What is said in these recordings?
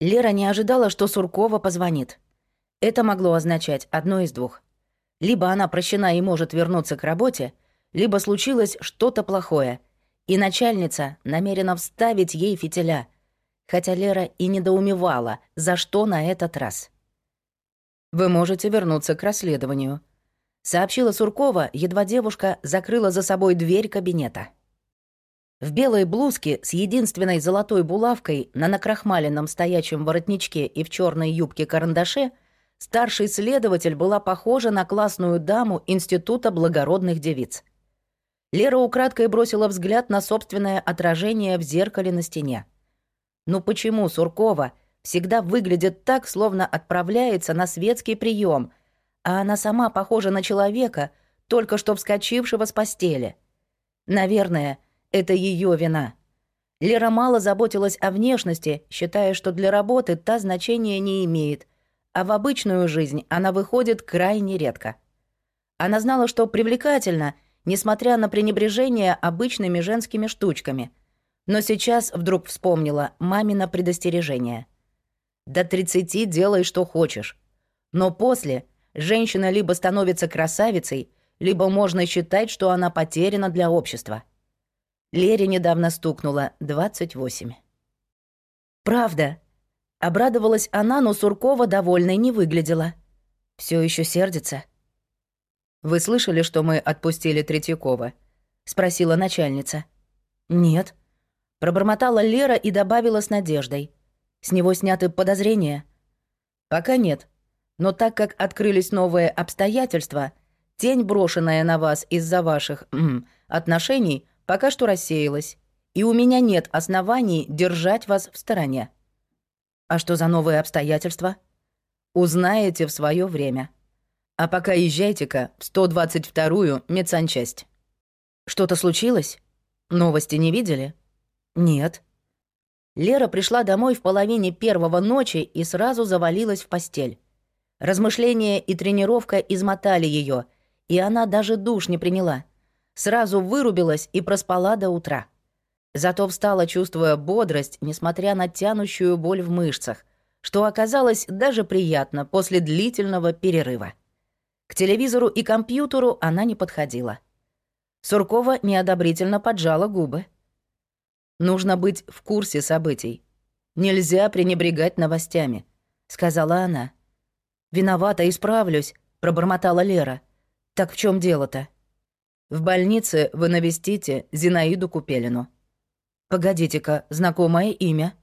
Лера не ожидала, что Суркова позвонит. Это могло означать одно из двух. Либо она прощена и может вернуться к работе, либо случилось что-то плохое, и начальница намерена вставить ей фитиля, хотя Лера и недоумевала, за что на этот раз. «Вы можете вернуться к расследованию», — сообщила Суркова, едва девушка закрыла за собой дверь кабинета. В белой блузке с единственной золотой булавкой на накрахмаленном стоячем воротничке и в черной юбке-карандаше старший следователь была похожа на классную даму Института благородных девиц. Лера украдкой бросила взгляд на собственное отражение в зеркале на стене. Ну почему Суркова всегда выглядит так, словно отправляется на светский прием, а она сама похожа на человека, только что вскочившего с постели? Наверное, это ее вина. Лера мало заботилась о внешности, считая, что для работы та значения не имеет, а в обычную жизнь она выходит крайне редко. Она знала, что привлекательно, несмотря на пренебрежение обычными женскими штучками — но сейчас вдруг вспомнила мамино предостережение. «До 30 делай, что хочешь. Но после женщина либо становится красавицей, либо можно считать, что она потеряна для общества». Лере недавно стукнуло 28. «Правда?» — обрадовалась она, но Суркова довольной не выглядела. Все еще сердится?» «Вы слышали, что мы отпустили Третьякова?» — спросила начальница. «Нет», Пробормотала Лера и добавила с надеждой. «С него сняты подозрения?» «Пока нет. Но так как открылись новые обстоятельства, тень, брошенная на вас из-за ваших м, отношений, пока что рассеялась, и у меня нет оснований держать вас в стороне». «А что за новые обстоятельства?» «Узнаете в свое время. А пока езжайте-ка в 122-ю медсанчасть». «Что-то случилось? Новости не видели?» «Нет». Лера пришла домой в половине первого ночи и сразу завалилась в постель. Размышления и тренировка измотали ее, и она даже душ не приняла. Сразу вырубилась и проспала до утра. Зато встала, чувствуя бодрость, несмотря на тянущую боль в мышцах, что оказалось даже приятно после длительного перерыва. К телевизору и компьютеру она не подходила. Суркова неодобрительно поджала губы. Нужно быть в курсе событий. Нельзя пренебрегать новостями», — сказала она. «Виновата, исправлюсь», — пробормотала Лера. «Так в чем дело-то?» «В больнице вы навестите Зинаиду Купелину». «Погодите-ка, знакомое имя?»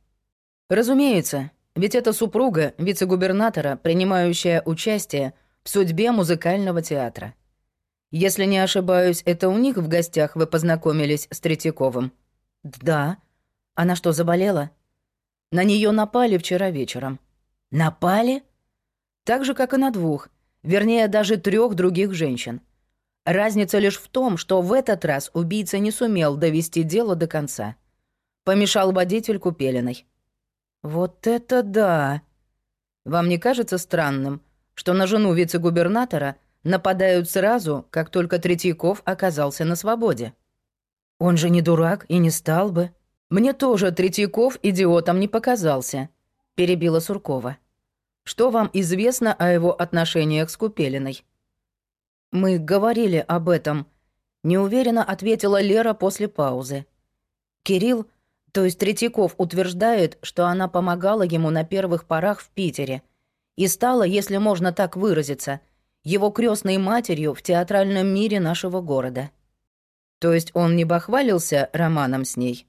«Разумеется, ведь это супруга вице-губернатора, принимающая участие в судьбе музыкального театра. Если не ошибаюсь, это у них в гостях вы познакомились с Третьяковым». «Да. Она что, заболела?» «На нее напали вчера вечером». «Напали?» «Так же, как и на двух. Вернее, даже трех других женщин. Разница лишь в том, что в этот раз убийца не сумел довести дело до конца. Помешал водитель Купелиной». «Вот это да!» «Вам не кажется странным, что на жену вице-губернатора нападают сразу, как только Третьяков оказался на свободе?» Он же не дурак и не стал бы. Мне тоже Третьяков идиотом не показался, перебила Суркова. Что вам известно о его отношениях с Купелиной? Мы говорили об этом, неуверенно ответила Лера после паузы. Кирилл, то есть Третьяков, утверждает, что она помогала ему на первых порах в Питере и стала, если можно так выразиться, его крестной матерью в театральном мире нашего города. То есть он не бахвалился романом с ней?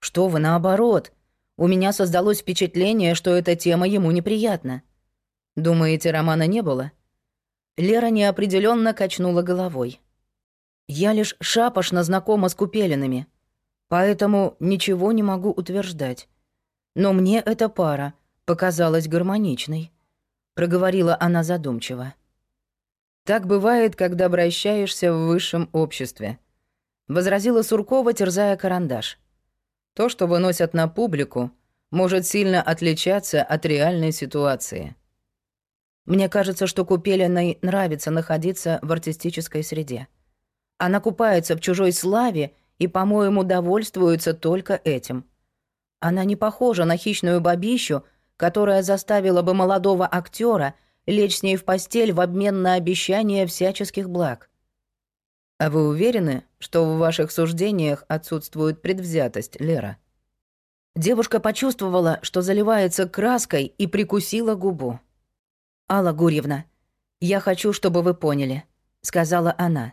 Что вы, наоборот. У меня создалось впечатление, что эта тема ему неприятна. Думаете, романа не было? Лера неопределенно качнула головой. Я лишь шапошно знакома с Купелинами, поэтому ничего не могу утверждать. Но мне эта пара показалась гармоничной, проговорила она задумчиво. Так бывает, когда обращаешься в высшем обществе —— возразила Суркова, терзая карандаш. «То, что выносят на публику, может сильно отличаться от реальной ситуации». Мне кажется, что Купелиной нравится находиться в артистической среде. Она купается в чужой славе и, по-моему, довольствуется только этим. Она не похожа на хищную бабищу, которая заставила бы молодого актера лечь с ней в постель в обмен на обещание всяческих благ. А вы уверены, что в ваших суждениях отсутствует предвзятость, Лера? Девушка почувствовала, что заливается краской и прикусила губу. «Алла Гурьевна, я хочу, чтобы вы поняли», — сказала она.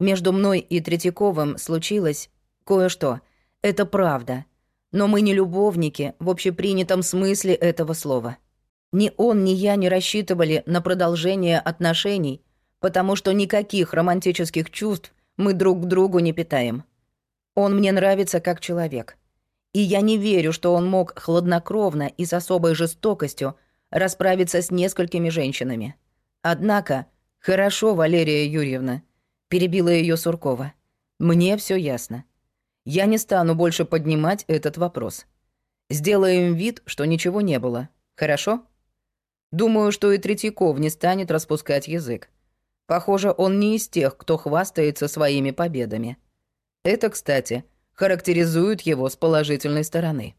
«Между мной и Третьяковым случилось кое-что. Это правда. Но мы не любовники в общепринятом смысле этого слова. Ни он, ни я не рассчитывали на продолжение отношений, потому что никаких романтических чувств мы друг к другу не питаем. Он мне нравится как человек. И я не верю, что он мог хладнокровно и с особой жестокостью расправиться с несколькими женщинами. Однако, хорошо, Валерия Юрьевна, перебила ее Суркова. Мне все ясно. Я не стану больше поднимать этот вопрос. Сделаем вид, что ничего не было. Хорошо? Думаю, что и Третьяков не станет распускать язык. Похоже, он не из тех, кто хвастается своими победами. Это, кстати, характеризует его с положительной стороны.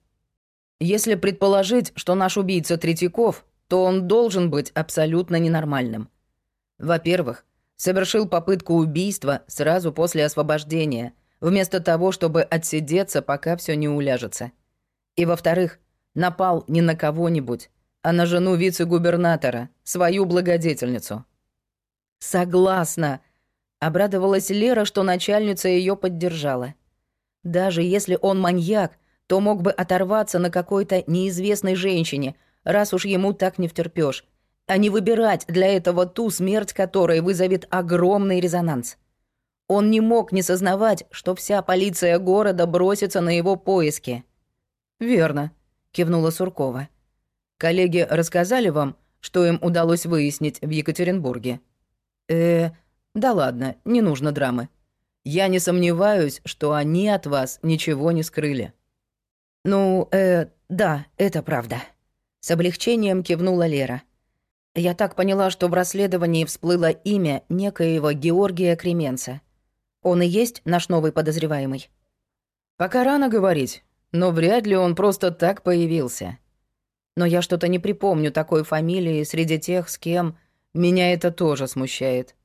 Если предположить, что наш убийца Третьяков, то он должен быть абсолютно ненормальным. Во-первых, совершил попытку убийства сразу после освобождения, вместо того, чтобы отсидеться, пока все не уляжется. И во-вторых, напал не на кого-нибудь, а на жену вице-губернатора, свою благодетельницу. «Согласна», — обрадовалась Лера, что начальница ее поддержала. «Даже если он маньяк, то мог бы оторваться на какой-то неизвестной женщине, раз уж ему так не втерпёшь, а не выбирать для этого ту смерть, которая вызовет огромный резонанс. Он не мог не сознавать, что вся полиция города бросится на его поиски». «Верно», — кивнула Суркова. «Коллеги рассказали вам, что им удалось выяснить в Екатеринбурге?» «Э, да ладно, не нужно драмы. Я не сомневаюсь, что они от вас ничего не скрыли». «Ну, э, да, это правда». С облегчением кивнула Лера. «Я так поняла, что в расследовании всплыло имя некоего Георгия Кременца. Он и есть наш новый подозреваемый?» «Пока рано говорить, но вряд ли он просто так появился. Но я что-то не припомню такой фамилии среди тех, с кем...» Меня это тоже смущает.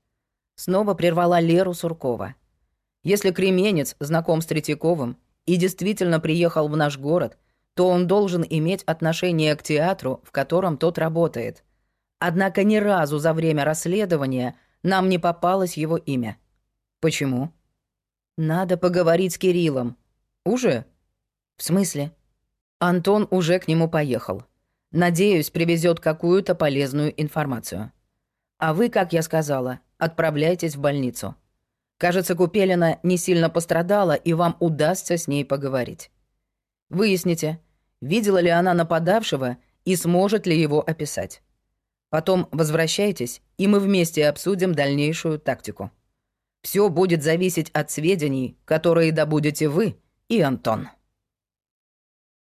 Снова прервала Леру Суркова. Если кременец знаком с Третьяковым и действительно приехал в наш город, то он должен иметь отношение к театру, в котором тот работает. Однако ни разу за время расследования нам не попалось его имя. Почему? Надо поговорить с Кириллом. Уже? В смысле? Антон уже к нему поехал. Надеюсь, привезет какую-то полезную информацию. А вы, как я сказала, отправляйтесь в больницу. Кажется, Купелина не сильно пострадала, и вам удастся с ней поговорить. Выясните, видела ли она нападавшего и сможет ли его описать. Потом возвращайтесь, и мы вместе обсудим дальнейшую тактику. Все будет зависеть от сведений, которые добудете вы и Антон.